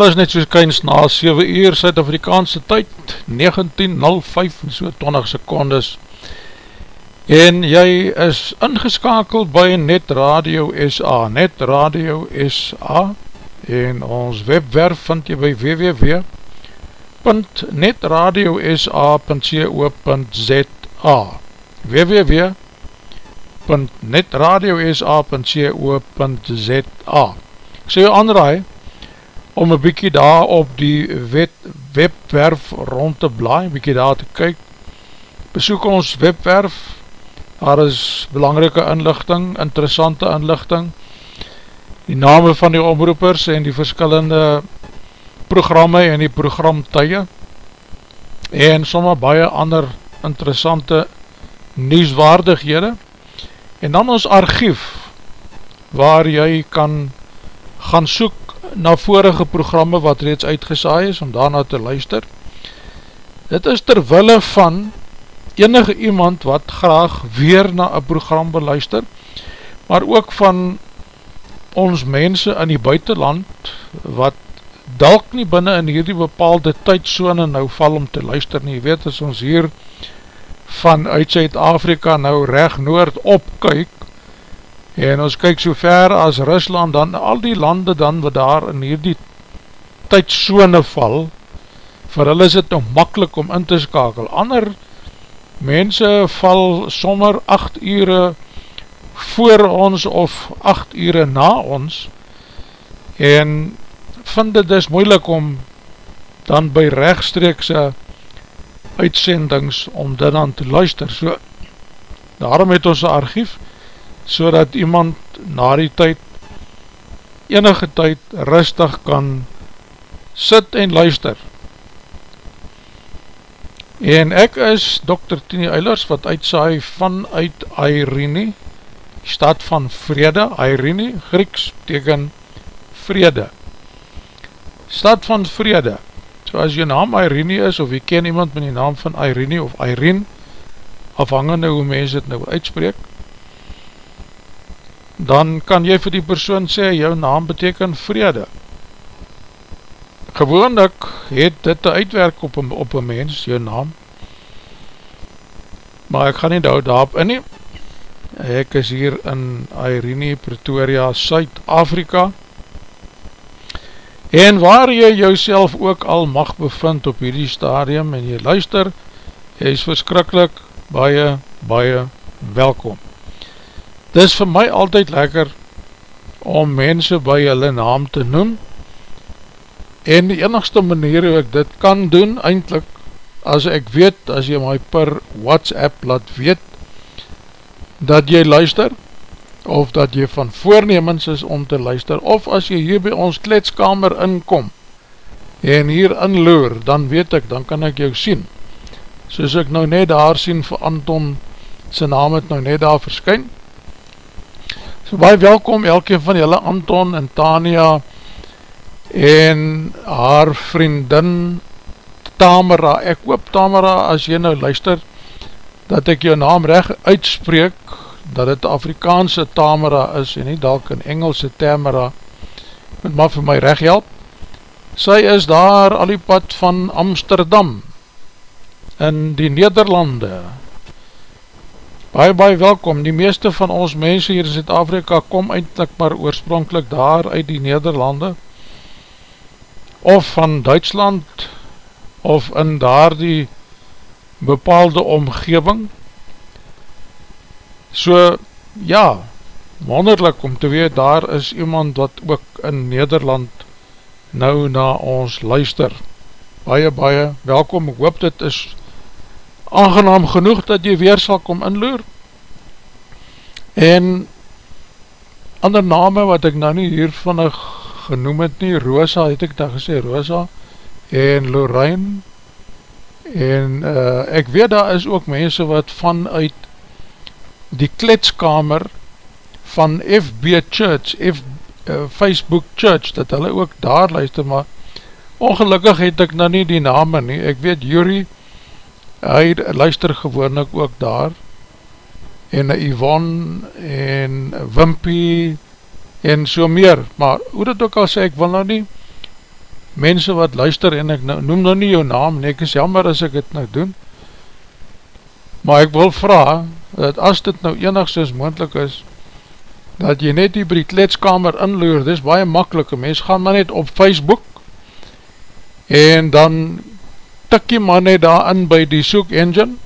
Daar is net soos kyns na 7 uur Suid-Afrikaanse tyd, 19.05 en so 20 secondes. En jy is ingeskakeld by Net Radio SA, Net Radio SA en ons webwerf vind jy by www.netradiosa.co.za www.netradiosa.co.za Ek sê jou aanraai, om een bykie daar op die wet, webwerf rond te blaai, bykie daar te kyk. Besoek ons webwerf, daar is belangrike inlichting, interessante inlichting, die name van die omroepers en die verskillende programme en die programtuie en somme baie ander interessante nieuwswaardighede. En dan ons archief waar jy kan gaan soek na vorige programme wat reeds uitgesaai is om daarna te luister. Dit is terwille van enige iemand wat graag weer na een program beluister, maar ook van ons mense in die buitenland wat dalk nie binnen in hierdie bepaalde tydsone nou val om te luister nie. Weet as ons hier vanuit Zuid-Afrika nou recht noord opkyk en ons kyk so ver as Rusland, dan al die lande dan wat daar in hierdie tydsone val, vir hulle is het nou makkelijk om in te skakel. Ander mense val sommer 8 ure voor ons of 8 ure na ons en vind dit is moeilik om dan by rechtstreekse uitsendings om dit dan te luister. So, daarom het ons een archief, so dat iemand na die tyd, enige tyd rustig kan sit en luister. En ek is Dr. Tini Eilers, wat uitsaai vanuit Irene, stad van vrede, Irene, Grieks, teken vrede. Stad van vrede, So as jou naam Irene is, of jy ken iemand met die naam van Irene of Irene, afhangende hoe mens het nou uitspreek, dan kan jy vir die persoon sê, jou naam beteken vrede. Gewoonlik het dit te uitwerk op een, op een mens, jou naam, maar ek gaan nie daar daarop in nie. Ek is hier in Irene, Pretoria, Suid-Afrika, En waar jy jouself ook al mag bevind op hierdie stadium en jy luister, jy is verskrikkelijk baie, baie welkom. Dit is vir my altyd lekker om mense by hulle naam te noem. En die enigste manier hoe ek dit kan doen, eindelijk, as ek weet, as jy my per WhatsApp laat weet, dat jy luister, of dat jy van voornemens is om te luister, of as jy hier by ons kletskamer inkom, en hier inloer, dan weet ek, dan kan ek jou sien, soos ek nou net daar sien vir Anton, sy naam het nou net daar verskyn, so baie welkom elkeen van julle Anton en Tania, en haar vriendin Tamara, ek hoop Tamara, as jy nou luister, dat ek jou naam recht uitspreek, dat het Afrikaanse Tamara is en nie dalk in Engelse Tamara. Moet maar vir my recht help. Sy is daar al die pad van Amsterdam in die Nederlande baie baie welkom. Die meeste van ons mense hier in Zuid-Afrika kom eindelijk maar oorspronkelijk daar uit die Nederlande of van Duitsland of in daar die bepaalde omgeving. So, ja, wonderlik om te weet, daar is iemand wat ook in Nederland nou na ons luister. Baie, baie welkom, ek hoop dit is aangenaam genoeg dat jy weer sal kom inloer. En ander name wat ek nou nie hiervan genoem het nie, Rosa het ek daar gesê, Rosa en Lorraine en uh, ek weet daar is ook mense wat vanuit die kletskamer van FB Church, F, uh, Facebook Church, dat hulle ook daar luister, maar ongelukkig het ek nou nie die name nie, ek weet Yuri, hy luister gewoonlik ook daar, en Yvonne, en Wimpy, en so meer, maar hoe dit ook al sê, ek wil nou nie, mense wat luister, en ek nou, noem nou nie jou naam, en ek is jammer as ek het nou doen, maar ek wil vraag, dat as dit nou enigszins moendlik is, dat jy net die by die kletskamer inloer, dit is baie makkelike, mens gaan maar net op Facebook, en dan tik jy maar net daar in by die soek engine,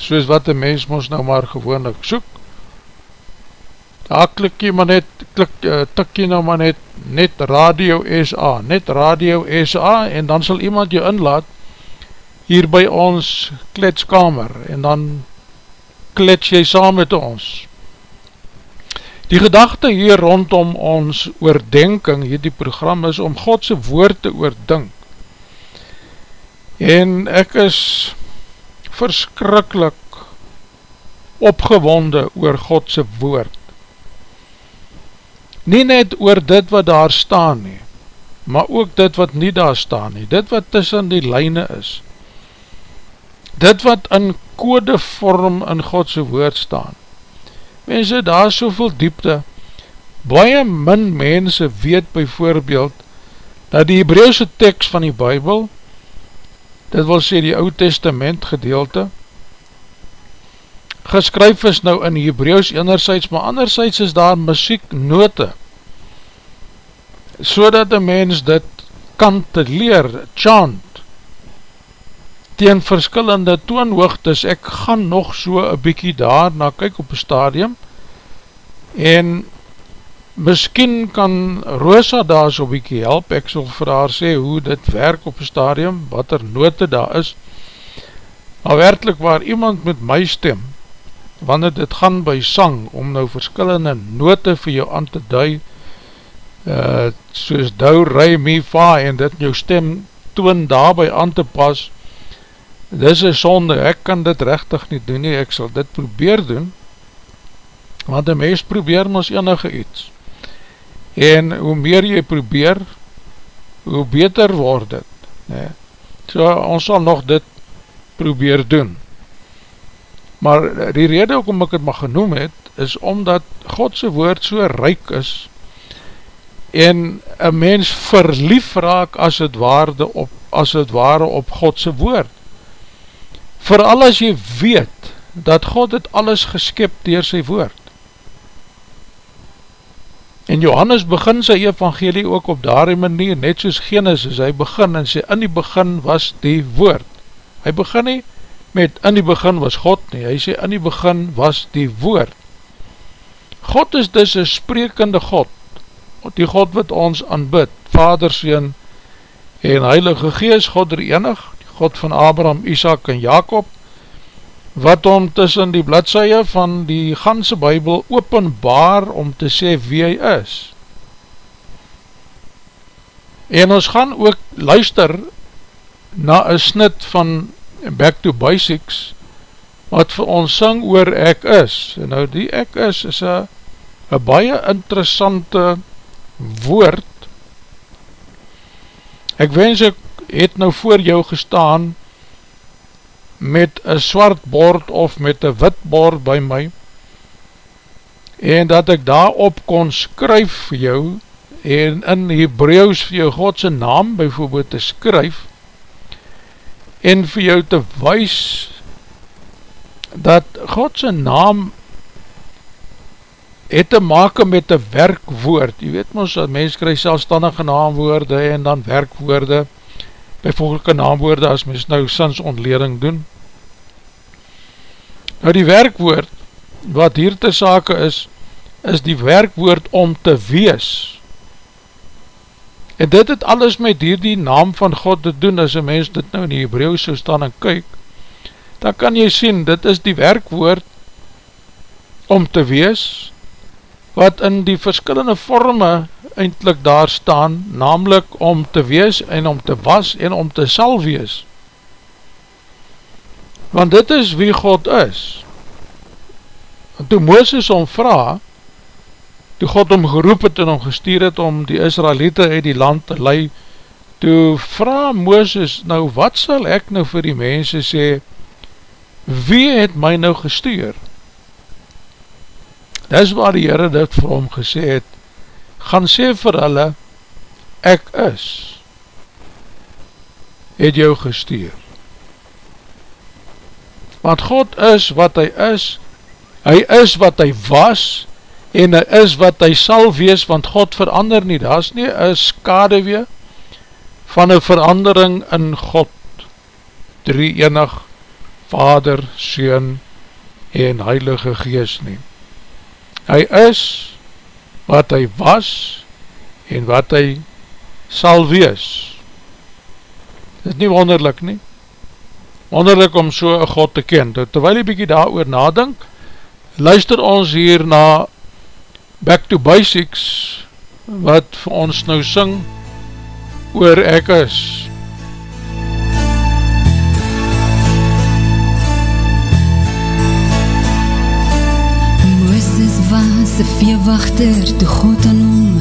soos wat die mens ons nou maar gewoonlik soek, daar klik jy maar net, klik, uh, tik jy nou maar net, net Radio SA, net Radio SA, en dan sal iemand jou inlaat, hier by ons kletskamer, en dan klets jy saam met ons. Die gedachte hier rondom ons oordenking, hier die program, is om Godse woord te oordink. En ek is verskrikkelijk opgewonde oor Godse woord. Nie net oor dit wat daar staan nie, maar ook dit wat nie daar staan nie, dit wat tussen die lijne is, dit wat in codevorm in Godse woord staan. Mense, daar is soveel diepte, baie min mense weet bijvoorbeeld, dat die Hebreeuwse tekst van die Bijbel, dit wil sê die Oud Testament gedeelte, geskryf is nou in Hebreeuws enerzijds, maar anderzijds is daar muzieknote, so dat die mens dit kan te leer, chant, teen verskillende toonhoogtes, ek gaan nog so een bykie daar na kyk op een stadium, en miskien kan Rosa daar so bykie help, ek sal vir haar sê hoe dit werk op een stadium, wat er note daar is, maar werkelijk waar iemand met my stem, wanneer dit gaan by sang, om nou verskillende note vir jou aan te dui, uh, soos dou, rei, mi, fa, en dit jou stem toon daarby aan te pas, dis een sonde, ek kan dit rechtig nie doen nie, ek sal dit probeer doen, want die mens probeer ons enige iets, en hoe meer jy probeer, hoe beter word dit, nee. so ons sal nog dit probeer doen, maar die rede ook om ek het mag genoem het, is omdat Godse woord so ryk is, en een mens verlief raak as het, waarde op, as het ware op Godse woord, vooral as jy weet, dat God het alles geskip dier sy woord. En Johannes begin sy evangelie ook op daarie manier, net soos Genesis, hy begin en sê, in die begin was die woord. Hy begin nie met in die begin was God nie, hy sê in die begin was die woord. God is dus een sprekende God, die God wat ons aanbid, Vader, Seen en Heilige Gees, God er enig, God van Abraham, Isaac en Jacob, wat om tussen die bladseie van die ganse bybel openbaar om te sê wie hy is. En ons gaan ook luister na een snit van Back to Basics, wat vir ons syng oor ek is. En nou die ek is, is een baie interessante woord. Ek wens ek het nou voor jou gestaan met een swart bord of met een wit bord by my en dat ek daarop kon skryf vir jou en in Hebreeuws vir jou Godse naam bijvoorbeeld te skryf en vir jou te wees dat Godse naam het te maken met een werkwoord. Je weet ons, mens krijg selfstandige naamwoorde en dan werkwoorde, bijvoorbeeld naamwoorde as mens nou sins ontleding doen. Nou die werkwoord, wat hier te sake is, is die werkwoord om te wees. En dit het alles met hier die naam van God te doen, as een mens dit nou in die Hebraeus so staan en kyk, dan kan jy sien, dit is die werkwoord om te wees, wat in die verskillende vorme eindelijk daar staan, namelijk om te wees en om te was en om te sal wees. Want dit is wie God is. En toe Mooses om vraag, toe God om geroep het en om gestuur het om die Israelite uit die land te lei, toe vraag Mooses, nou wat sal ek nou vir die mense sê, wie het my nou gestuur? Dis waar die Heere dit vir hom gesê het, gaan sê vir hulle, ek is, het jou gestuur. Want God is wat hy is, hy is wat hy was, en hy is wat hy sal wees, want God verander nie, daar is nie een skadewee van een verandering in God, drie enig, Vader, Seun en Heilige Geest neem. Hy is wat hy was en wat hy sal wees. Dit is nie wonderlik nie. Wonderlik om so een God te ken. Terwyl jy bykie daar oor nadink, luister ons hier na Back to Basics wat vir ons nou syng oor ek is. Een veewachter toe God aan hom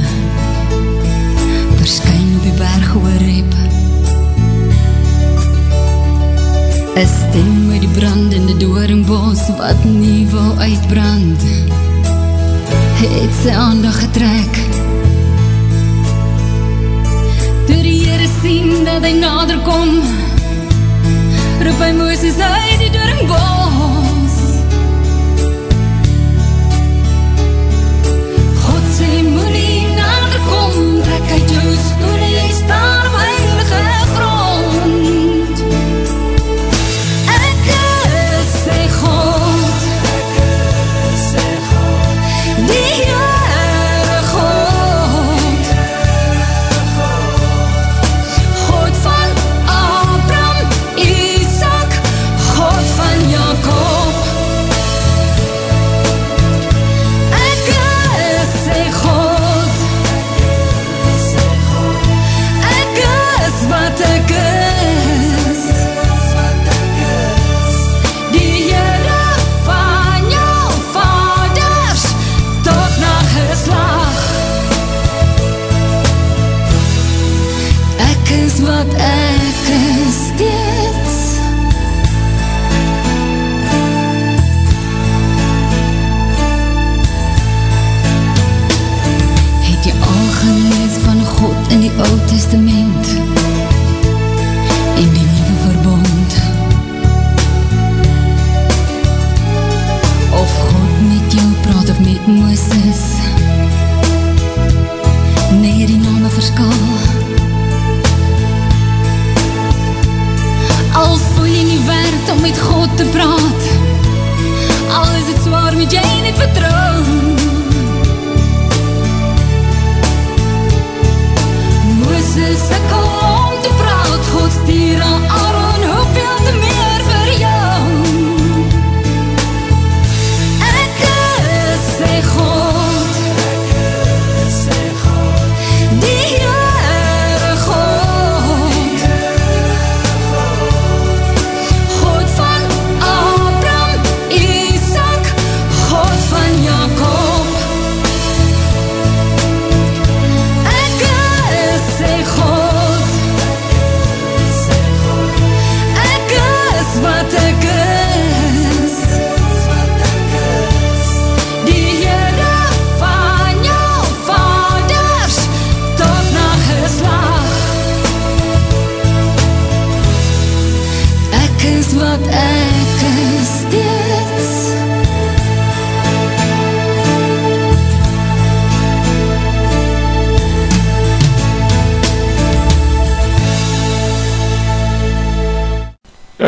verskyn op die berg oorheb. Een stem uit die brandende dooringbos wat nie wil uitbrand, het sy aandag getrek. Toe die Heere sien dat hy nader kom, roep hy Mooses uit die dooringbos. Sê moenie nader kom, trek uit jou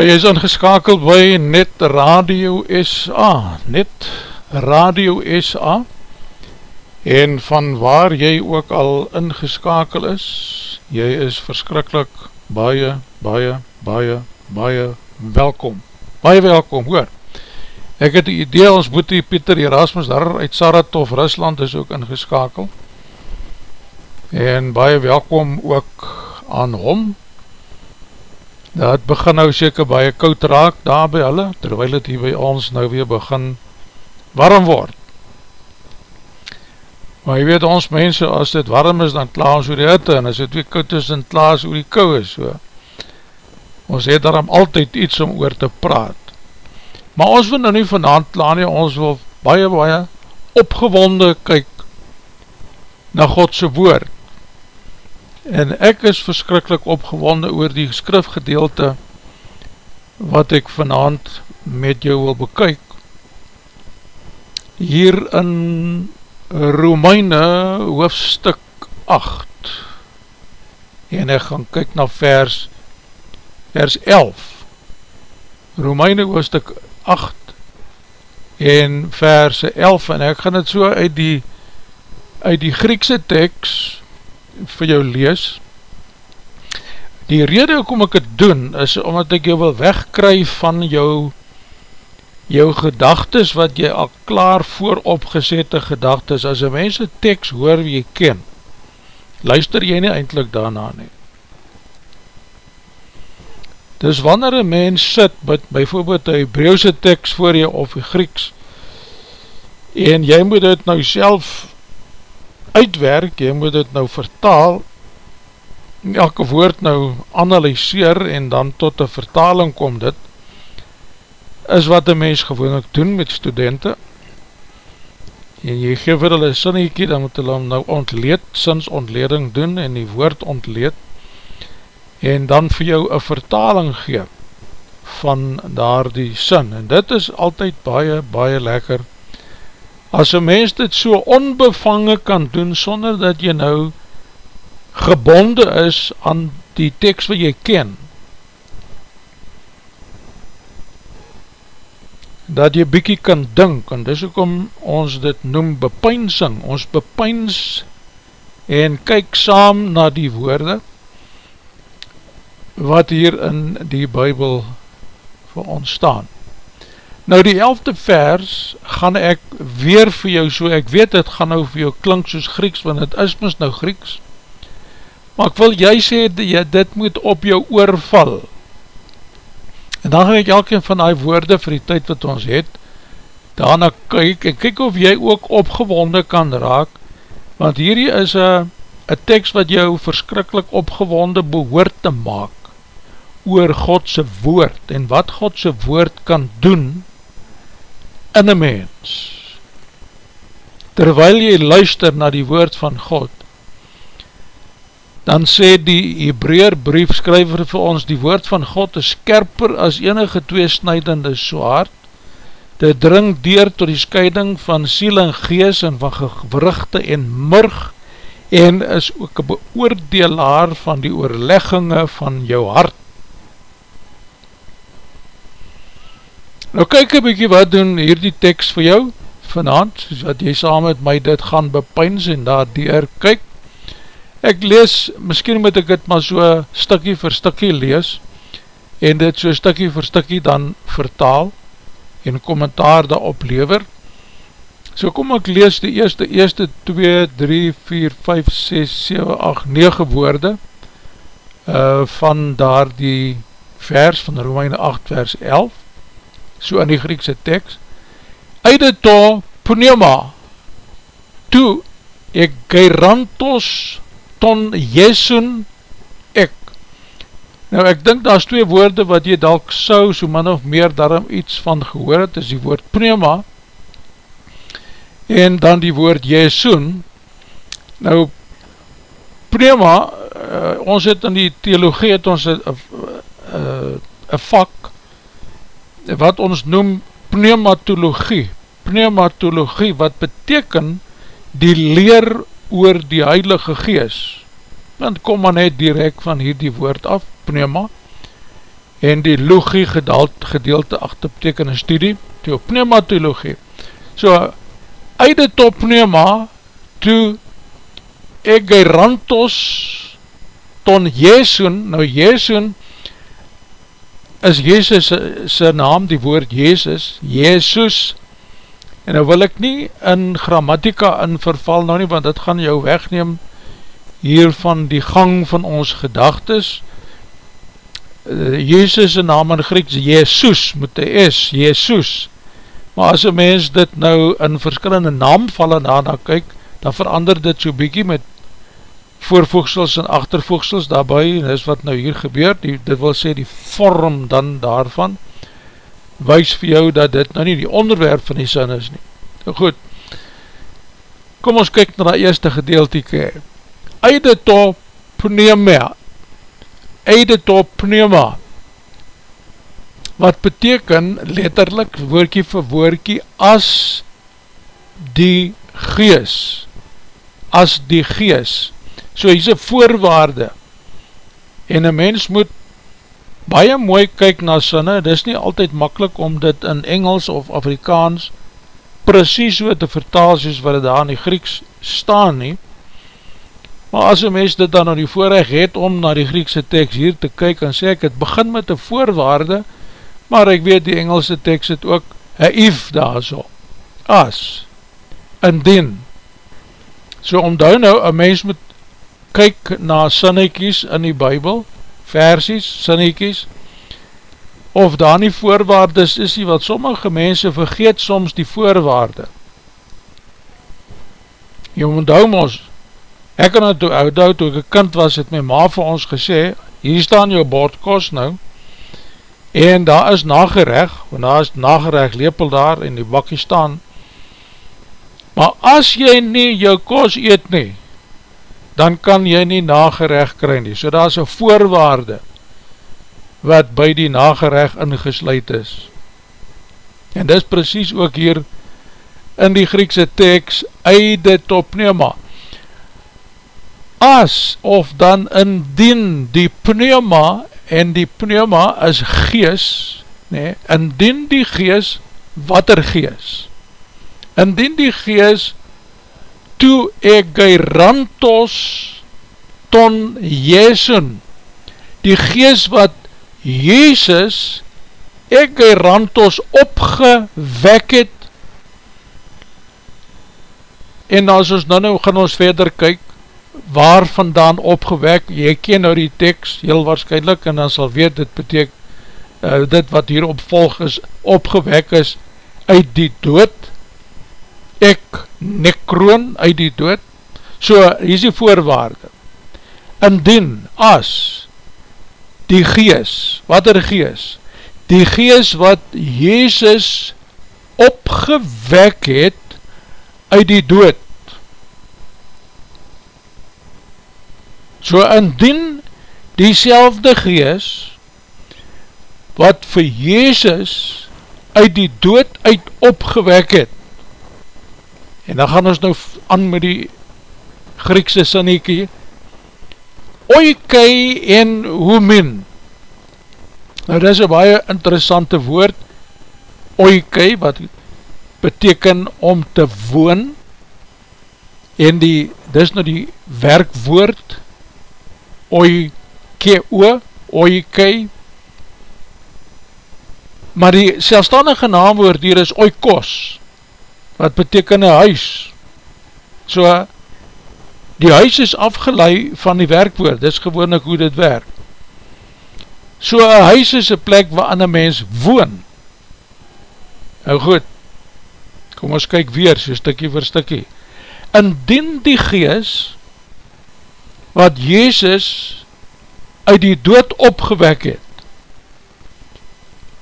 Jy is ingeskakeld by Net Radio SA, Net Radio SA, en van waar jy ook al ingeskakel is, jy is verskrikkelijk baie, baie, baie, baie welkom. Baie welkom, hoor. Ek het die idee, ons boete Pieter Erasmus daar uit Saratov, Rusland is ook ingeskakel, en baie welkom ook aan hom, Dat begin nou seker baie koud raak daar by hulle, terwijl het hier by ons nou weer begin warm word. Maar jy weet ons mense, as dit warm is, dan klaar ons oor die hitte, en as dit weer koud is, dan klaar ons oor die kou is. So. Ons het daarom altyd iets om oor te praat. Maar ons wil nou nie vanavond klaar nie, ons wil baie, baie opgewonde kyk na Godse woord en ek is verskrikkelijk opgewonde oor die skrifgedeelte wat ek vanavond met jou wil bekyk. Hier in Romeine hoofstuk 8 en ek gaan kyk na vers vers 11 Romeine hoofstuk 8 en verse 11 en ek gaan het so uit die uit die Griekse tekst vir jou lees. Die rede hoekom ek het doen is omdat ek jou wil wegkry van jou jou gedagtes wat jy al klaar vooropgezette gedagtes. As een mens een tekst hoor wie jy ken luister jy nie eindelijk daarna nie. Dus wanneer een mens sit met bijvoorbeeld een Hebreeuwse tekst voor jy of een Grieks en jy moet het nou self uitwerk, jy moet het nou vertaal elke woord nou analyseer en dan tot een vertaling kom dit is wat een mens gewoon doen met studenten en jy geef vir hulle sinniekie dan moet hulle nou ontleed, sins ontleding doen en die woord ontleed en dan vir jou een vertaling gee van daar die sin. En dit is altyd baie baie lekker as een mens dit so onbevangen kan doen sonder dat jy nou gebonde is aan die tekst wat jy ken dat jy bykie kan dink en dis ook om ons dit noem bepynsing ons bepyns en kyk saam na die woorde wat hier in die bybel vir ons staan. Nou die elfde vers gaan ek weer vir jou so, ek weet het gaan nou vir jou klink soos Grieks, want het is mis nou Grieks, maar ek wil jy sê, dit moet op jou oorval. En dan gaan ek elkeen van die woorde vir die tyd wat ons het, daarna kyk, en kyk of jy ook opgewonde kan raak, want hierdie is een tekst wat jou verskrikkelijk opgewonde behoort te maak oor Godse woord en wat Godse woord kan doen in een mens. Terwyl jy luister na die woord van God, dan sê die Hebreer briefskryver vir ons, die woord van God is skerper as enige tweesnijdende zwaard, dit dring deur tot die scheiding van siel en gees en van gewrugte en murg en is ook een beoordelaar van die oorlegginge van jou hart Nou kyk een bykie wat doen hier die tekst vir jou vanavond, wat jy saam met my dit gaan bepyns en daar dier kyk. Ek lees, miskien moet ek dit maar so stikkie vir stikkie lees en dit so stikkie vir stikkie dan vertaal en kommentaar daarop lever. So kom ek lees die eerste, eerste 2, 3, 4, 5, 6, 7, 8, 9 woorde uh, van daar die vers van Romeine 8 vers 11 so in die Griekse tekst, Eide to pneuma, tu ek geirantos ton jesun ek. Nou ek dink daar is twee woorde wat jy dalk sou so min of meer daarom iets van gehoor het, is die woord pneuma, en dan die woord jesun. Nou, pneuma, uh, ons het in die theologie het ons een uh, uh, vak, wat ons noem pneumatologie, pneumatologie wat beteken die leer oor die heilige gees, want kom maar net direct van hier die woord af, pneuma, en die logie gedaald, gedeelte achter beteken een studie, toe pneumatologie, so, uit het op pneuma, toe egerantos ton jesun, nou jesun, is Jezus sy naam, die woord Jezus, Jezus, en nou wil ek nie in grammatika in verval nou nie, want dit gaan jou wegneem hier van die gang van ons gedagtes, uh, Jezus sy naam in Grieks, Jezus, moet die is, Jezus, maar as een mens dit nou in verskillende naamvallen daarna kyk, dan verander dit so bykie met voorvoegsels en achtervoegsels daarby, en dis wat nou hier gebeur, die, dit wil sê die vorm dan daarvan, wees vir jou dat dit nou nie die onderwerp van die sin is nie. Nou goed, kom ons kyk na die eerste gedeelteke. Eide to pneuma, eide to pneuma, wat beteken letterlik woordkie vir woordkie as die gees, as die gees, So hier is een voorwaarde. En een mens moet baie mooi kyk na sinne, dit is nie altyd makkelijk om dit in Engels of Afrikaans precies so te vertaal soos wat het daar in die Grieks staan nie, maar as een mens dit dan aan die voorrecht het om na die Griekse tekst hier te kyk en sê ek het begin met een voorwaarde, maar ek weet die Engelse tekst het ook een if daar so, as, indien, so omdou nou, een mens moet kyk na sinnekies in die bybel, versies, sinnekies, of daar nie voorwaardes is nie, wat sommige mense vergeet soms die voorwaarde. Jy moet hou ons, ek kan het toe oud hou, toe ek een kind was, het my ma vir ons gesê, hier staan jou bordkos nou, en daar is nagerecht, want daar is nagerecht lepel daar, en die bakkie staan, maar as jy nie jou kos eet nie, dan kan jy nie nagerecht kry nie, so daar is een voorwaarde, wat by die nagerecht ingesluid is. En dis precies ook hier in die Griekse tekst, eide top pneuma. As of dan indien die pneuma, en die pneuma is gees, nee, indien die gees, wat er gees? Indien die gees, toe egeirantos ton jesun, die gees wat Jezus ek rantos opgewek het. En as ons nou nou gaan ons verder kyk waar vandaan opgewek. Jy ken nou die tekst heel waarschijnlijk en dan sal weet dit beteken uh, dit wat hier opvolg is opgewek is uit die dood. Ek nekroon uit die dood so hier is die voorwaarde indien as die gees, wat er gees? Die gees wat Jezus opgewek het uit die dood. So indien die selfde gees wat vir Jezus uit die dood uit opgewek het, en dan gaan ons nou aan met die Griekse sinnekie, oikei en humin. Nou dit is een baie interessante woord, oikei, wat beteken om te woon, en die, dit is nou die werkwoord, oikeo, oikei, maar die selfstandige naamwoord hier is oikos, wat beteken een huis, so, Die huis is afgelei van die werkwoord, dit is gewoon ek hoe dit werk. So een huis is een plek waar een mens woon. Nou goed, kom ons kyk weer, so stikkie vir stikkie. Indien die gees, wat Jezus uit die dood opgewek het,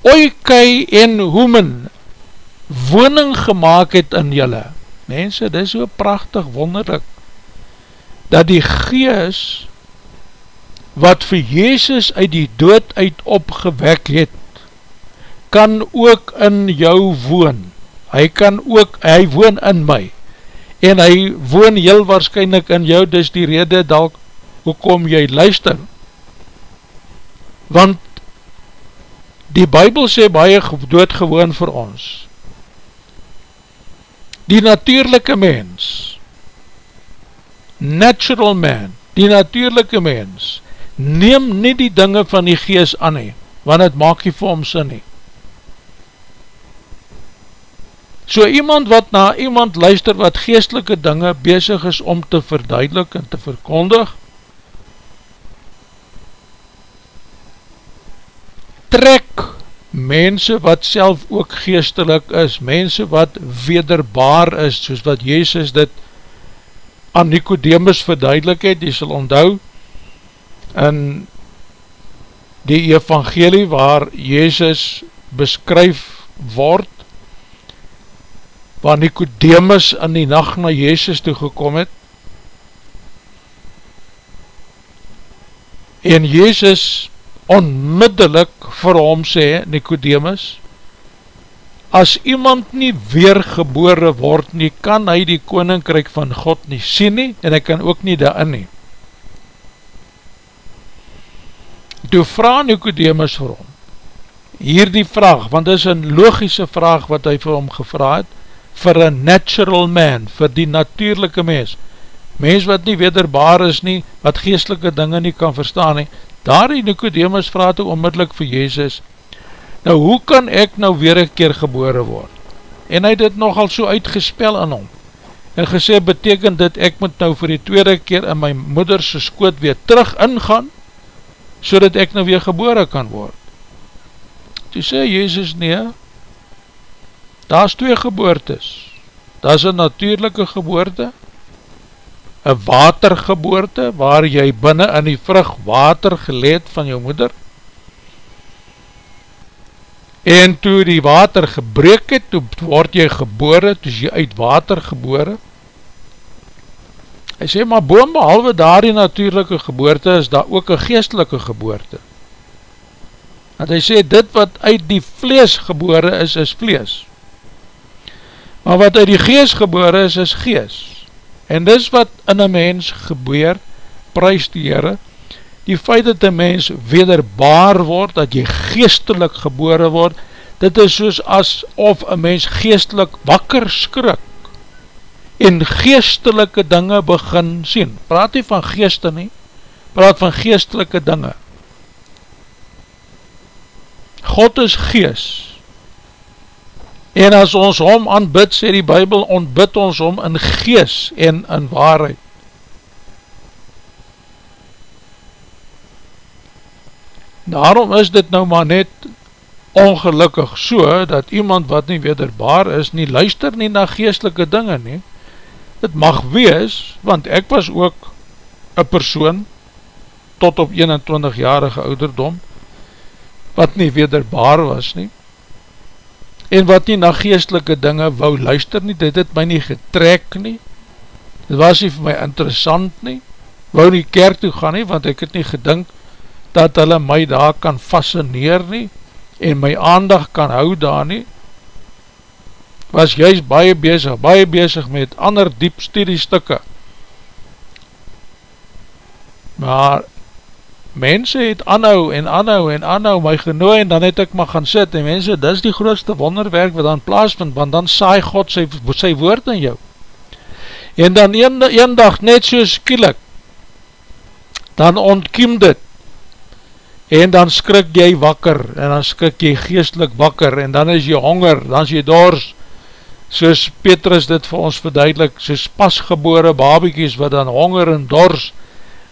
oikai en hoemen, woning gemaakt het in julle. Mense, dit is so prachtig, wonderlik, dat die gees wat vir Jezus uit die dood uit opgewek het, kan ook in jou woon. Hy kan ook, hy woon in my, en hy woon heel waarschijnlijk in jou, dis die rede dat, hoekom jy luister. Want die Bijbel sê baie doodgewoon vir ons. Die natuurlijke mens, natural man, die natuurlijke mens, neem nie die dinge van die gees aan nie, want het maak nie vir hom sin nie. So iemand wat na iemand luister wat geestelike dinge bezig is om te verduidelik en te verkondig, trek mense wat self ook geestelik is, mense wat wederbaar is, soos wat Jezus dit aan Nicodemus verduidelik het, die sal onthou, in die evangelie waar Jezus beskryf word, waar Nicodemus in die nacht na Jezus toe gekom het, en Jezus onmiddellik vir hom sê, Nicodemus, as iemand nie weergebore word nie, kan hy die koninkryk van God nie sien nie, en hy kan ook nie daarin nie. Toe vraag Nicodemus vir hom, hier die vraag, want dit is een logische vraag wat hy vir hom gevraag het, vir een natural man, vir die natuurlijke mens, mens wat nie wederbaar is nie, wat geestelike dinge nie kan verstaan nie, daar die Nicodemus vraag toe onmiddellik vir Jezus, nou hoe kan ek nou weer een keer gebore word? En hy het dit nogal so uitgespel in hom, en gesê, beteken dit ek moet nou vir die tweede keer in my moederse skoot weer terug ingaan, so dat ek nou weer gebore kan word. Toe sê Jezus, nee, daar is twee geboortes, daar is een natuurlijke geboorte, een watergeboorte, waar jy binnen in die vrug water geleed van jou moeder, en toe die water gebreek het, toe word jy gebore, toe is jy uit water gebore, hy sê, maar boom behalwe daar die natuurlijke geboorte, is daar ook een geestelike geboorte, want hy sê, dit wat uit die vlees gebore is, is vlees, maar wat uit die gees gebore is, is gees, En dis wat in een mens gebeur, prijs die Heere, die feit dat een mens wederbaar word, dat jy geestelik gebore word, dit is soos asof een mens geestelik wakker skrik, en geestelike dinge begin sien. Praat nie van geeste nie, praat van geestelike dinge. God is geest, En as ons hom aanbid, sê die Bijbel, ontbid ons hom in gees en in waarheid. Daarom is dit nou maar net ongelukkig so, dat iemand wat nie wederbaar is, nie luister nie na geestelike dinge nie. Dit mag wees, want ek was ook een persoon, tot op 21-jarige ouderdom, wat nie wederbaar was nie en wat nie na geestelike dinge wou luister nie, dit het my nie getrek nie, dit was nie vir my interessant nie, wou nie kerk toe gaan nie, want ek het nie gedink dat hulle my daar kan fascineer nie, en my aandag kan hou daar nie, was juist baie bezig, baie bezig met ander diep studiestukke, maar mense het anhou en anhou en anhou my genooi en dan het ek maar gaan sit. En mense, dit is die grootste wonderwerk wat dan plaasvind, want dan saai God sy, sy woord in jou. En dan een, een dag net so skielik dan ontkiem dit. En dan skrik jy wakker en dan skrik jy geestelik wakker en dan is jy honger, dan is jy dors. Soos Petrus dit vir ons verduidelik, soos pasgebore babiekies wat dan honger en dors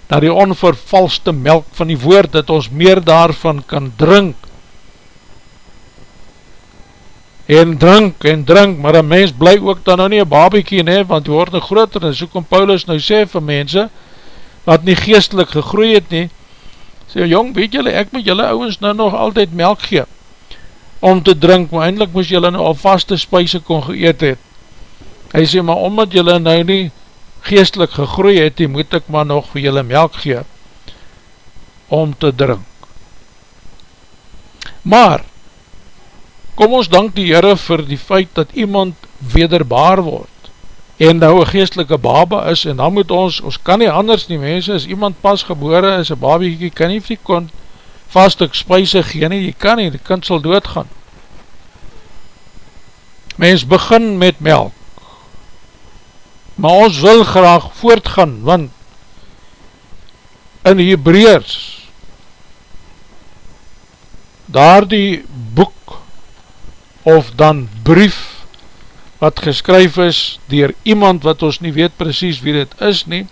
na die onvervalste melk van die woord, dat ons meer daarvan kan drink, en drink en drink, maar een mens bly ook dan nou nie een babiekie nie, want die word nou groter, en so kom Paulus nou sê vir mense, wat nie geestelik gegroei het nie, sê, jong, weet julle, ek moet julle ouwens nou nog altyd melk gee, om te drink, maar eindelijk moes julle nou al vaste spuise kon geëet het, hy sê, maar omdat julle nou nie geestelik gegroei het, die moet ek maar nog vir julle melk gee, om te drink. Maar, kom ons dank die Heere vir die feit dat iemand wederbaar word, en nou een geestelike baba is, en dan moet ons, ons kan nie anders nie mense, as iemand pas gebore is, een babiekie, kan nie vir die kon vast ek spuise gee nie, die kan nie, die kind sal doodgaan. Mens begin met melk, maar ons wil graag voortgaan, want in Hebreërs, daar die boek, of dan brief, wat geskryf is, dier iemand wat ons nie weet precies wie dit is nie,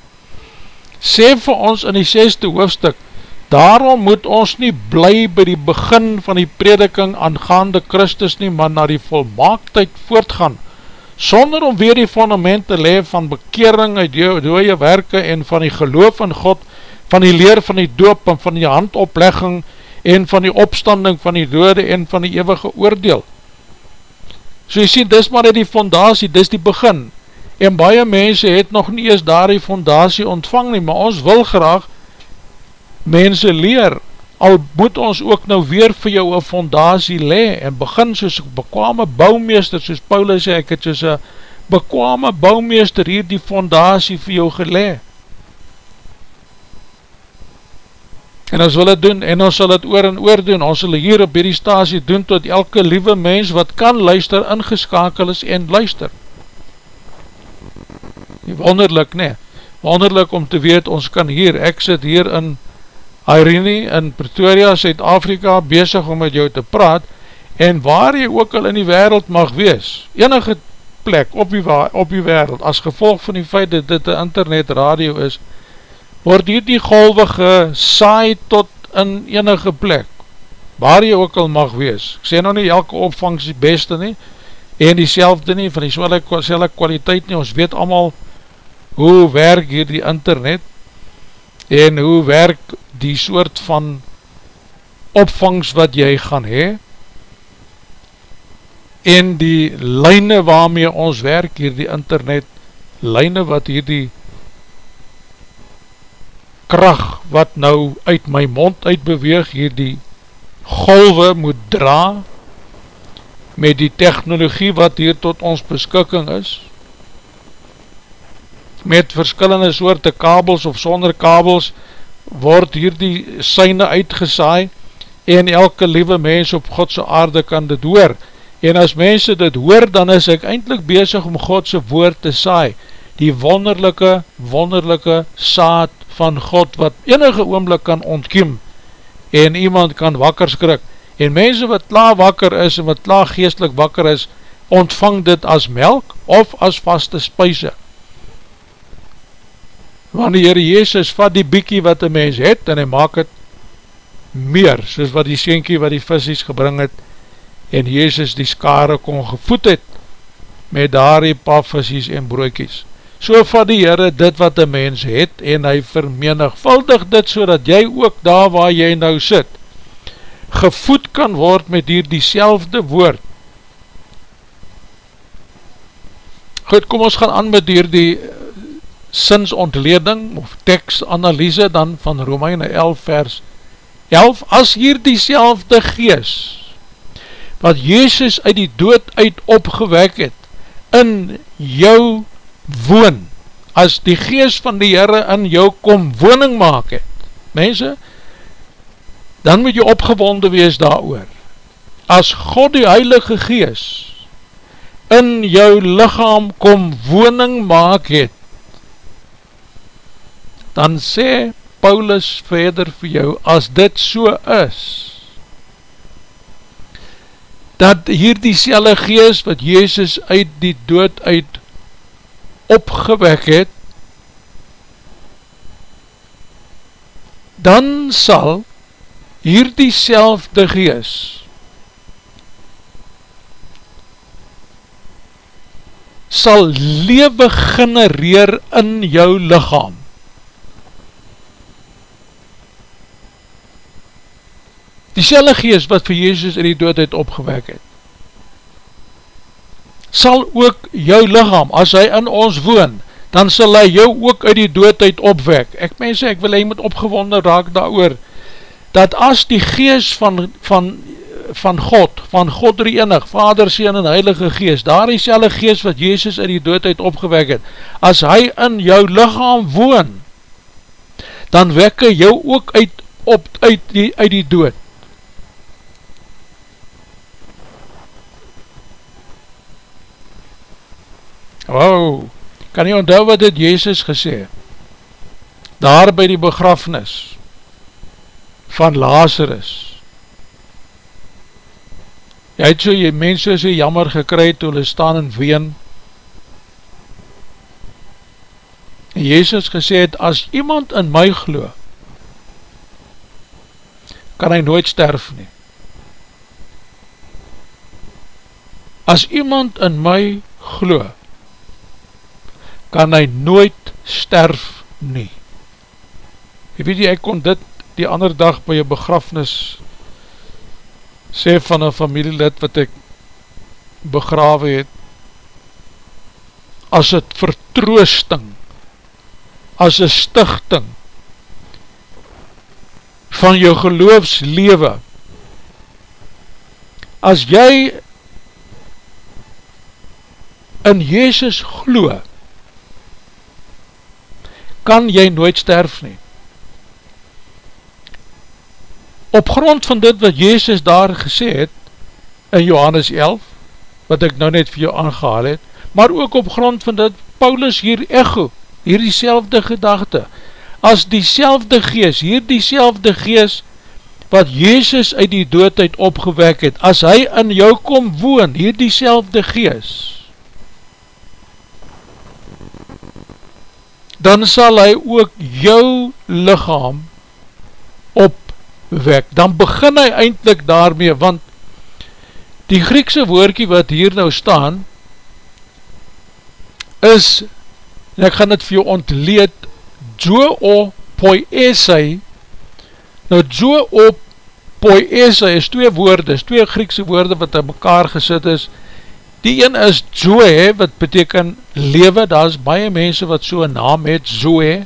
sê vir ons in die seste hoofdstuk, daarom moet ons nie bly by die begin van die prediking aangaande Christus nie, maar na die volmaaktheid voortgaan, sonder om weer die fundament te lewe van bekering uit die dooie werke en van die geloof in God, van die leer van die doop en van die handoplegging en van die opstanding van die dode en van die eeuwige oordeel. So jy sien, dis maar die fondatie, dis die begin. En baie mense het nog nie eens daar die fondatie ontvang nie, maar ons wil graag mense leer, al moet ons ook nou weer vir jou een fondatie le, en begin soos bekwame bouwmeester, soos Paulus sê, ek het soos een bekwame bouwmeester hier die fondatie vir jou gele. En ons wil het doen, en ons sal het oor en oor doen, ons sal hier op hierdie stasie doen, tot elke liewe mens wat kan luister, ingeskakel is en luister. wonderlik nie, wonderlik om te weet, ons kan hier, ek sit hier in Irene in Pretoria, Zuid-Afrika, bezig om met jou te praat, en waar jy ook al in die wereld mag wees, enige plek op die, op die wereld, as gevolg van die feit dat dit een internet radio is, word hier die golwe gesaai tot in enige plek, waar jy ook al mag wees. Ek sê nou nie, elke opvangst die beste nie, en die selfde nie, van die selfde kwaliteit nie, ons weet allemaal hoe werk hier die internet, en hoe werk die soort van opvangst wat jy gaan hee, en die lijne waarmee ons werk, hier die internet, lijne wat hier die kracht wat nou uit my mond uitbeweeg, hier die golwe moet dra, met die technologie wat hier tot ons beskikking is, met verskillende soorte kabels of sonder kabels, word hier die syne uitgesaai, en elke liewe mens op Godse aarde kan dit hoor, en as mense dit hoor, dan is ek eindelijk bezig om Godse woord te saai, die wonderlijke, wonderlijke saad van God, wat enige oomblik kan ontkiem, en iemand kan wakker skrik, en mense wat klaar wakker is, en wat klaar geestelik wakker is, ontvang dit as melk, of as vaste spuise. Want die Heere Jezus vat die biekie wat die mens het, en hy maak het meer, soos wat die sienkie wat die visies gebring het, en Jezus die skare kon gevoed het, met daar die pafisies en broekies so van die Heere dit wat die mens het, en hy vermenigvuldig dit, so dat jy ook daar waar jy nou sit, gevoed kan word met hier die woord. Goed, kom ons gaan aan met hier die sinsontleding, of tekstanalyse dan van Romeine 11 vers 11, as hier die gees, wat Jezus uit die dood uit opgewek het, in jou woon, as die geest van die Heere in jou kom woning maak het, mense, dan moet jy opgewonde wees daar oor. As God die Heilige Geest in jou lichaam kom woning maak het, dan sê Paulus verder vir jou, as dit so is, dat hier die selle geest wat Jezus uit die dood uit opgewek het, dan sal hier die selfde gees sal lewe genereer in jou lichaam. Die selle gees wat vir Jezus in die doodheid opgewek het, sal ook jou lichaam, as hy in ons woon, dan sal hy jou ook uit die doodheid opwek. Ek mense, ek wil hy moet opgewonde raak daar oor, dat as die gees van, van, van God, van God die enig, Vader, Seen en Heilige Gees, daar die selle gees wat Jezus uit die doodheid opgewek het, as hy in jou lichaam woon, dan wek hy jou ook uit, op, uit, die, uit die dood. Wow, kan jy onthou wat het Jezus gesê? Daar by die begrafnis van Lazarus. Jy het so, jy mense so jammer gekry toe hulle staan en ween. En Jezus gesê het, as iemand in my glo, kan hy nooit sterf nie. As iemand in my glo, kan hy nooit sterf nie. Jy weet jy, ek kon dit die ander dag by jou begrafnis sê van een familielid wat ek begrawe het, as het vertroosting, as een stichting van jou geloofslewe, as jy in Jezus gloe, kan jy nooit sterf nie. Op grond van dit wat Jezus daar gesê het, in Johannes 11, wat ek nou net vir jou aangehaal het, maar ook op grond van dit Paulus hier echo, hier die selfde gedachte, as die selfde gees, hier die selfde gees, wat Jezus uit die doodheid opgewek het, as hy in jou kom woon, hier die selfde gees, dan sal hy ook jou lichaam opwek. Dan begin hy eindelijk daarmee, want die Griekse woordkie wat hier nou staan, is, en ek gaan het vir jou ontleed, jo o poiesei, nou jo o poiesei is twee woorde, is twee Griekse woorde wat in mekaar gesit is, Die een is Zoe, wat beteken lewe, daar is baie mense wat so naam het, Zoe,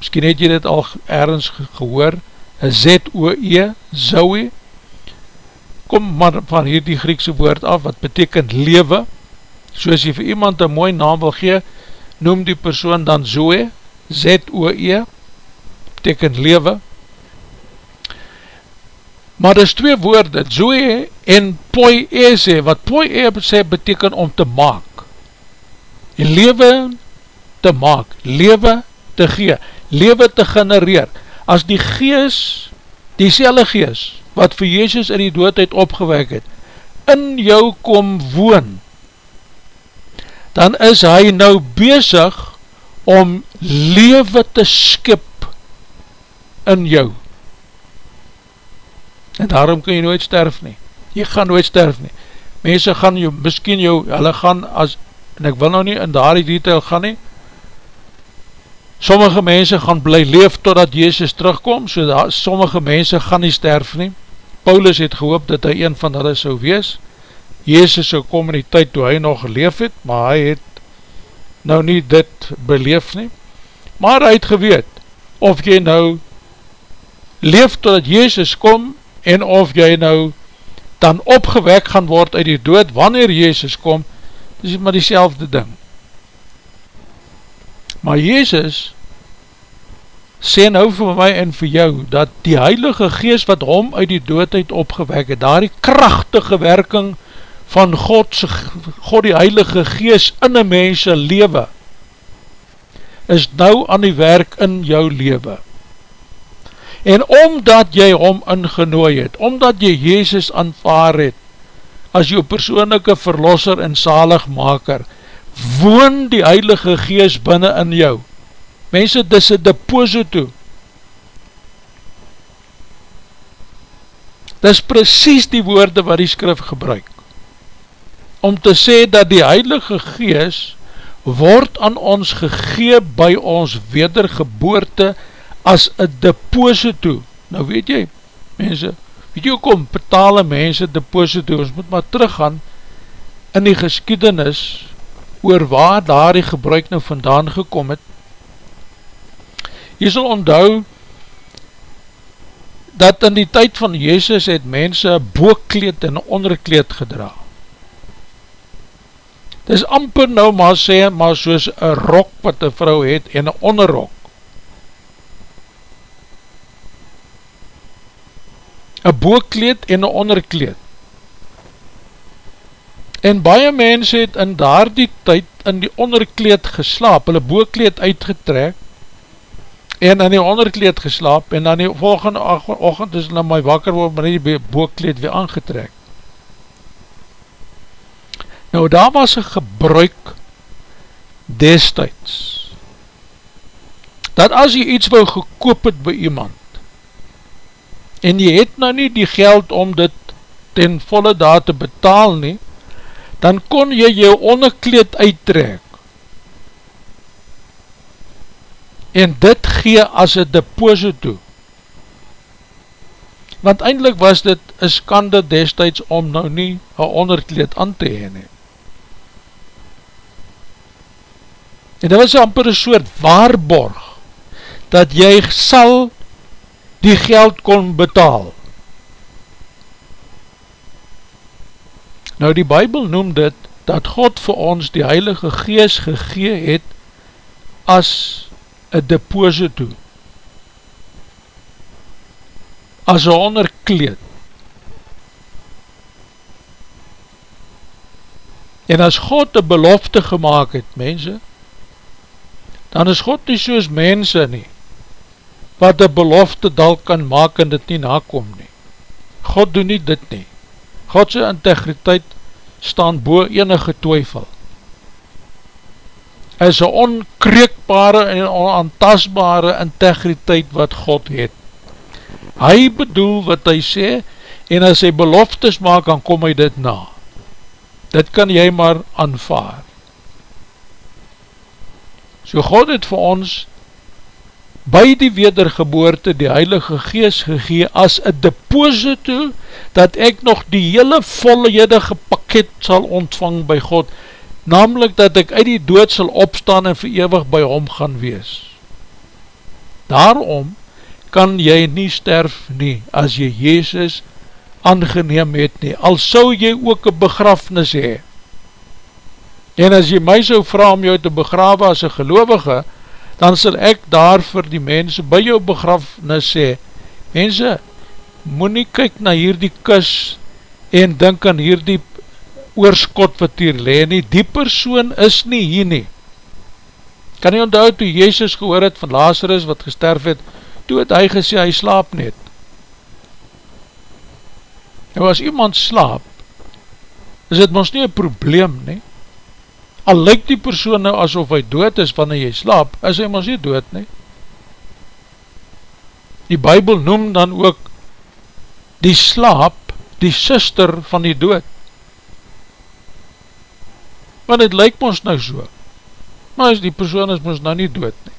miskien het jy dit al ergens gehoor, Z-O-E, Zoe, kom maar van hier die Griekse woord af, wat beteken lewe, soos jy vir iemand een mooi naam wil gee, noem die persoon dan Zoe, Z-O-E, beteken lewe, maar dit is twee woorde, zoe en poiese, wat poiese beteken om te maak, die lewe te maak, lewe te gee, lewe te genereer, as die gees, die selle gees, wat vir Jezus in die doodheid opgewek het, in jou kom woon, dan is hy nou bezig om lewe te skip in jou, en daarom kan jy nooit sterf nie, jy gaan nooit sterf nie, mense gaan jou, miskien jou, hulle gaan as, en ek wil nou nie in daar die detail gaan nie, sommige mense gaan bly leef totdat Jezus terugkom, so dat sommige mense gaan nie sterf nie, Paulus het gehoop dat hy een van hulle sou wees, Jezus sou kom in die tyd toe hy nog geleef het, maar hy het nou nie dit beleef nie, maar hy het geweet, of jy nou leef totdat Jezus kom, en of jy nou dan opgewek gaan word uit die dood wanneer Jezus kom, dis maar die selfde ding. Maar Jezus sê nou vir my en vir jou, dat die Heilige Geest wat hom uit die doodheid opgewek het, daar die krachtige werking van God, God die Heilige Geest in een mense lewe, is nou aan die werk in jou lewe en omdat jy hom ingenooi het, omdat jy Jezus aanvaar het, as jou persoonlijke verlosser en zaligmaker, woon die Heilige Gees binnen in jou. Mense, dis een deposito. Dis precies die woorde wat die skrif gebruik. Om te sê dat die Heilige Gees word aan ons gegee by ons wedergeboorte en as een deposito, nou weet jy, mense, weet jy ook om betale mense deposito, ons moet maar teruggaan in die geskiedenis oor waar daar die gebruik nou vandaan gekom het. Jy sal onthou dat in die tyd van Jezus het mense een boekleed en onderkleed gedra. Het is amper nou maar sê, maar soos een rok wat een vrou het en een onderrok. Een boekleed en een onderkleed. En baie mens het in daar die tyd in die onderkleed geslaap, hulle boekleed uitgetrek, en in die onderkleed geslaap, en dan die volgende ochend is hulle my wakker word, maar die boekleed weer aangetrek. Nou daar was een gebruik destijds, dat as jy iets wou gekoop het by iemand, en jy het nou nie die geld om dit ten volle daar te betaal nie, dan kon jy jou onderkleed uittrek en dit gee as een deposito. Want eindelijk was dit een skande destijds om nou nie een onderkleed aan te heen. En dit was amper een soort waarborg, dat jy sal die geld kon betaal. Nou die Bijbel noem dit, dat God vir ons die Heilige Gees gegee het as een deposito, as een onderkleed. En as God een belofte gemaakt het, mense, dan is God nie soos mense nie, wat die belofte dal kan maak en dit nie nakom nie. God doen nie dit nie. Godse integriteit staan boe enige twyfel. Is een onkreekbare en onaantastbare integriteit wat God het. Hy bedoel wat hy sê en as hy beloftes maak, dan kom hy dit na. Dit kan jy maar aanvaar. So God het vir ons by die wedergeboorte die Heilige Gees gegee as een deposito dat ek nog die hele volledige pakket sal ontvang by God, namelijk dat ek uit die dood sal opstaan en verewig by hom gaan wees. Daarom kan jy nie sterf nie as jy Jezus aangeneem het nie, al sou jy ook een begrafnis hee. En as jy my sou vraag om jou te begrawe as een gelovige, dan sal ek daar vir die mense by jou begrafnis sê, mense, moet nie kyk na hierdie kus en dink aan hierdie oorskot wat hier leen nie, die persoon is nie hier nie. Kan jy onthou toe Jezus gehoor het van Lazarus wat gesterf het, toe het hy gesê hy slaap net. Nou as iemand slaap, is het ons nie een probleem nie, al lyk die persoon nou asof hy dood is wanneer jy slaap, is hy ons nie dood nie. Die bybel noem dan ook die slaap die sister van die dood. Want het lyk ons nou so, maar as die persoon is ons nou nie dood nie.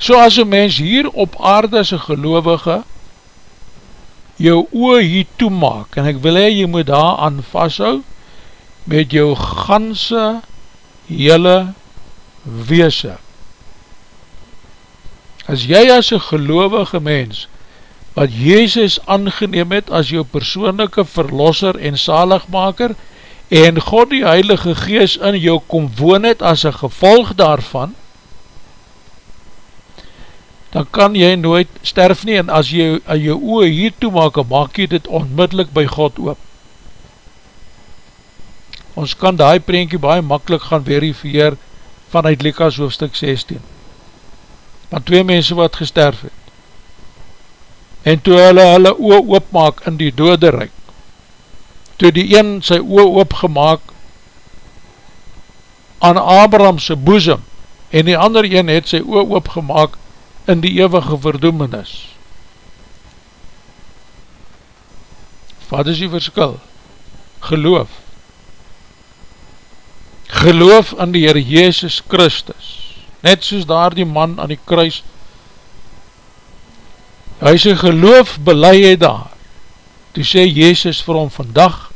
So as een mens hier op aarde as een gelovige jou oor hier toemaak, en ek wil hy, jy moet daar aan vasthoud, met jou ganse hele weese. As jy as een gelovige mens, wat Jezus aangeneem het as jou persoonlijke verlosser en zaligmaker, en God die Heilige Gees in jou kom woon het as een gevolg daarvan, dan kan jy nooit sterf nie, en as jy aan jou oor hier toemaak, maak jy dit onmiddellik by God oop ons kan die prentje baie makkelijk gaan verifieer vanuit Likas hoofdstuk 16 van twee mense wat gesterf het. En toe hulle hulle oor oopmaak in die doderijk toe die een sy oor oopgemaak aan Abrahamse boezem en die ander een het sy oor oopgemaak in die eeuwige verdoemenis. Wat is die verskil? geloof geloof in die Heer Jezus Christus, net soos daar die man aan die kruis, hy sy geloof belei hy daar, toe sê Jezus vir hom, vandag,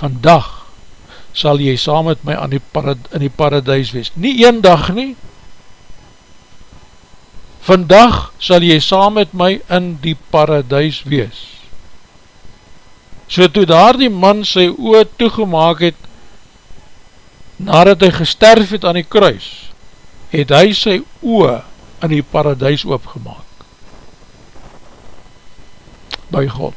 vandag, sal jy saam met my aan die parad, in die paradijs wees, nie een dag nie, vandag sal jy saam met my in die paradijs wees, so toe daar die man sy oor toegemaak het, nadat hy gesterf het aan die kruis, het hy sy oe in die paradijs oopgemaak. By God.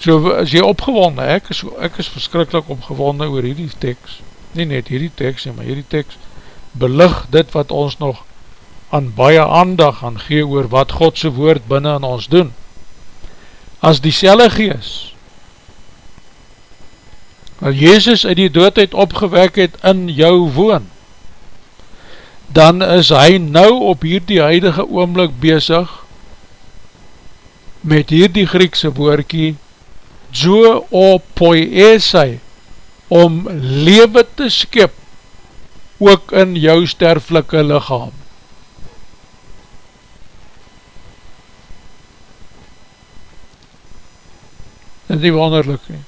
So is jy opgewonde, ek is, ek is verskrikkelijk opgewonde oor hierdie tekst, nie net hierdie tekst, maar hierdie tekst belig dit wat ons nog aan baie aandag gaan gee oor wat Godse woord binnen in ons doen. As die selle gees wat Jezus uit die doodheid opgewek het in jou woon, dan is hy nou op hierdie huidige oomlik bezig met hierdie Griekse woordkie zo o poiesai om lewe te skip ook in jou sterflike lichaam. Dit is nie wonderlik nie.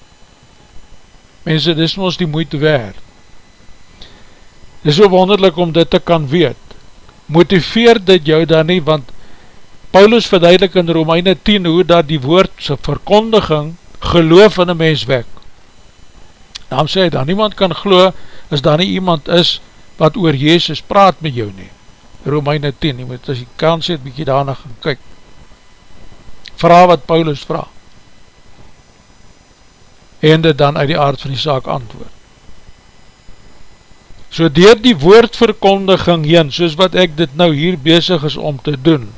Mense, dis ons die moeite werd. Dis so wonderlik om dit te kan weet. Motiveer dit jou dan nie, want Paulus verduidelik in Romeine 10 hoe dat die woord sy verkondiging geloof in een mens wek. Daarom sê hy, dan niemand kan glo as daar nie iemand is wat oor Jezus praat met jou nie. Romeine 10, jy moet as jy kans het, bykie daarna gaan kyk. Vraag wat Paulus vraag. En dit dan uit die aard van die saak antwoord. So dier die woordverkondiging heen, soos wat ek dit nou hier bezig is om te doen,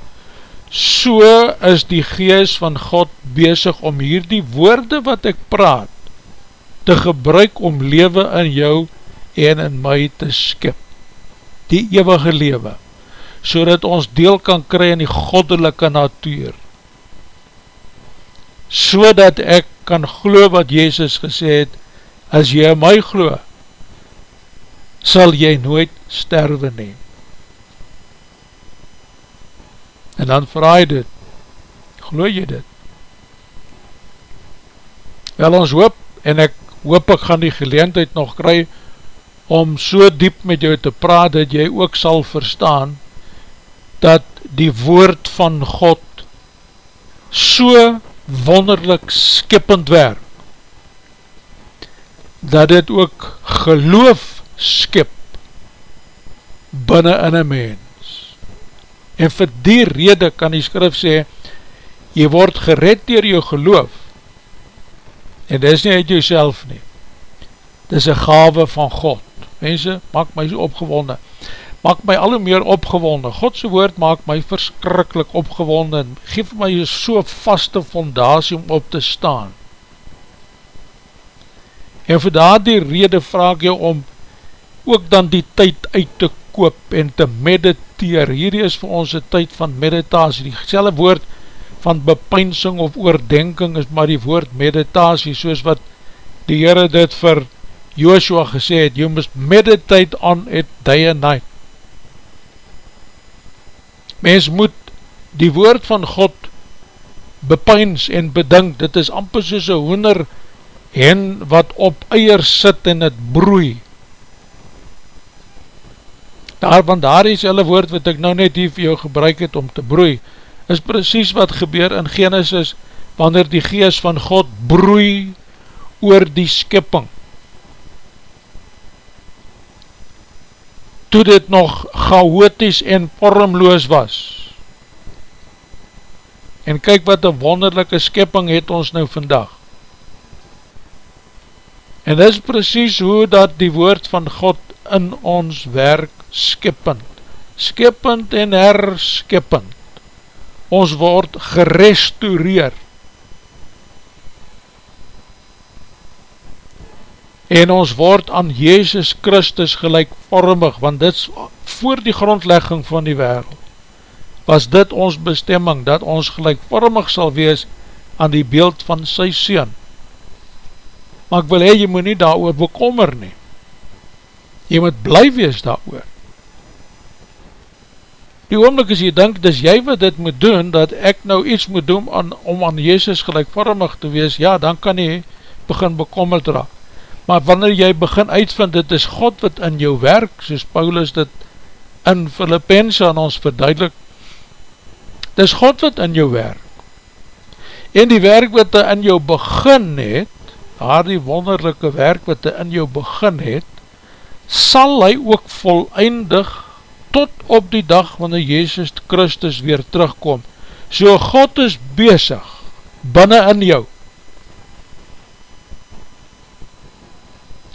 so is die gees van God bezig om hier die woorde wat ek praat, te gebruik om lewe in jou en in my te skip. Die eeuwige lewe, so dat ons deel kan kry in die goddelike natuur, so dat ek kan glo wat Jezus gesê het, as jy my glo, sal jy nooit sterwe neem. En dan vraag dit, glo jy dit? Wel ons hoop, en ek hoop ek gaan die geleentheid nog kry, om so diep met jou te praat, dat jy ook sal verstaan, dat die woord van God so wonderlik skippend werk, dat dit ook geloof skip binnen in een mens. En vir die rede kan die skrif sê, jy word gered dier jou geloof, en dit is nie uit jouself nie, dit is een gave van God. Mense, maak my so opgewonde, maak my al hoe meer opgewonde, Godse woord maak my verskrikkelijk opgewonde, en geef my so vaste fondatie om op te staan. En vir daar die rede vraag jy om ook dan die tyd uit te koop en te mediteer. Hierdie is vir ons die tyd van meditasie. Die selwe woord van bepeinsing of oordenking is maar die woord meditasie, soos wat die Heere dit vir Joshua gesê het, you must meditate on it day and night. Mens moet die woord van God bepeins en bedink, dit is amper soos een hoender hen wat op eier sit en het broei, daar, want daar is hulle woord wat ek nou net hier vir jou gebruik het om te broei, is precies wat gebeur in Genesis, wanneer die geest van God broei oor die skipping. Toe dit nog chaotisch en vormloos was. En kyk wat een wonderlijke skipping het ons nou vandag. En dit is precies hoe dat die woord van God in ons werk skippend, skippend en herskippend. Ons word gerestaureer. En ons word aan Jezus Christus gelijkvormig, want dit is voor die grondlegging van die wereld, was dit ons bestemming, dat ons gelijkvormig sal wees aan die beeld van sy Seen. Maar ek wil hee, jy moet nie daar bekommer nie. Jy moet bly wees daar Die oomlik as jy denk, dis jy wat dit moet doen, dat ek nou iets moet doen aan, om aan Jezus gelijkvormig te wees, ja, dan kan jy begin bekommeld raak. Maar wanneer jy begin uitvind, dit is God wat in jou werk, soos Paulus dit in Filippense aan ons verduidelik, dit is God wat in jou werk. En die werk wat hy in jou begin het, daar die wonderlijke werk wat hy in jou begin het, sal hy ook voleindig tot op die dag wanneer Jezus Christus weer terugkom. So God is bezig binnen in jou.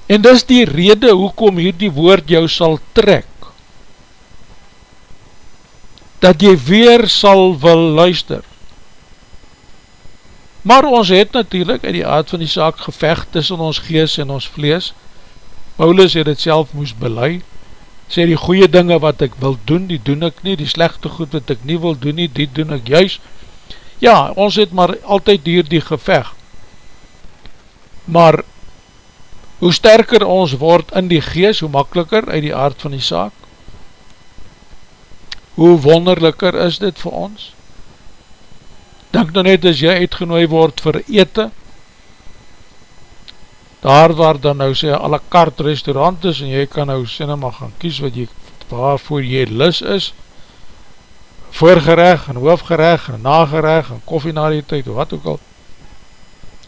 En dis die rede hoekom hier die woord jou sal trek. Dat jy weer sal wil luister. Maar ons het natuurlijk in die aard van die saak gevecht tussen ons gees en ons vlees. Paulus het het self moes beleid sê die goeie dinge wat ek wil doen, die doen ek nie, die slechte goed wat ek nie wil doen nie, die doen ek juist. Ja, ons het maar altyd hier die geveg. Maar, hoe sterker ons word in die gees, hoe makkeliker uit die aard van die saak, hoe wonderliker is dit vir ons. Denk nou net as jy uitgenooi word vir ete, daar waar dan nou sê alle kart restaurant is en jy kan nou maar gaan kies wat jy waarvoor jy lis is. Voorgereg en hoofgereg en nagereg en koffie na die tyd wat ook al.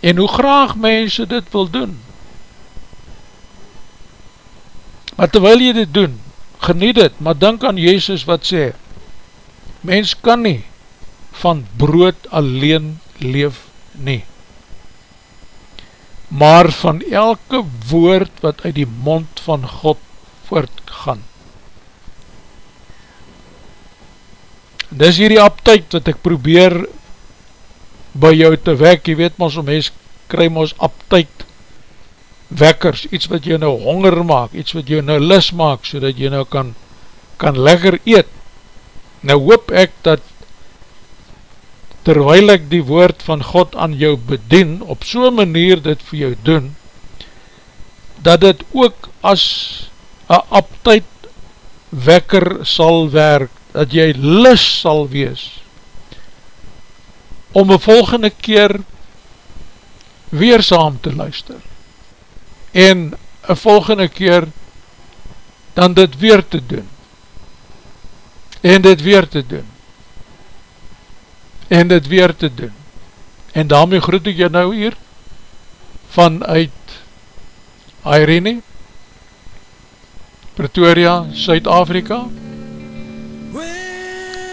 En hoe graag mense dit wil doen maar terwyl jy dit doen geniet dit, maar denk aan Jezus wat sê mens kan nie van brood alleen leef nie maar van elke woord wat uit die mond van God voortgaan. Dis hier die aptheid wat ek probeer by jou te wek, jy weet ons, om mens kry ons aptheid wekkers, iets wat jou nou honger maak, iets wat jou nou lis maak, so dat jy nou kan, kan lekker eet. Nou hoop ek dat terwijl ek die woord van God aan jou bedien, op so'n manier dit vir jou doen, dat dit ook as een aptheid wekker sal werk, dat jy lis sal wees, om een volgende keer weer saam te luister, en een volgende keer dan dit weer te doen, en dit weer te doen, en dit weer te doen. En daarmee groet ek jy nou hier vanuit Irene, Pretoria, Suid-Afrika.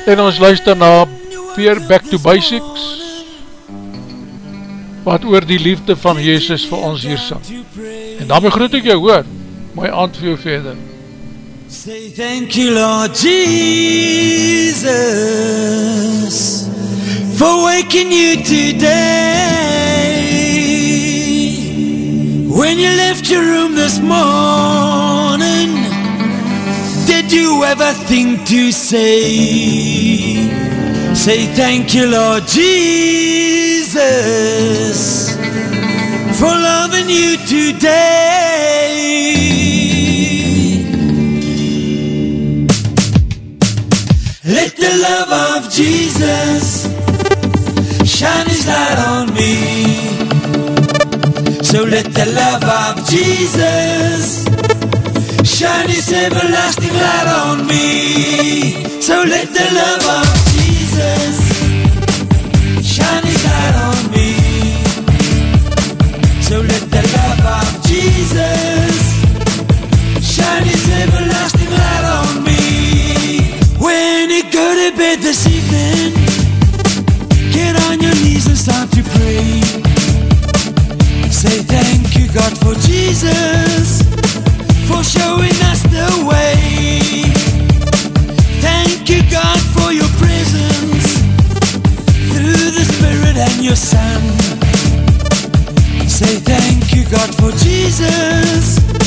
En ons luister na weer Back to Basics wat oor die liefde van Jezus vir ons hier sang. En daarmee groet ek jy hoor, my aand vir jou verder. Say thank you, Lord Jesus, for waking you today. When you left your room this morning, did you ever think to say, Say thank you, Lord Jesus, for loving you today? Let the love of Jesus shine his light on me. So let the love of Jesus shine his everlasting light on me. So let the love of Jesus shine his light on me. So let the love of Jesus shine his everlasting light on me. When you go to bed this evening, get on your knees and start to pray. Say thank you, God, for Jesus, and your Son. Say thank you, God, for Jesus,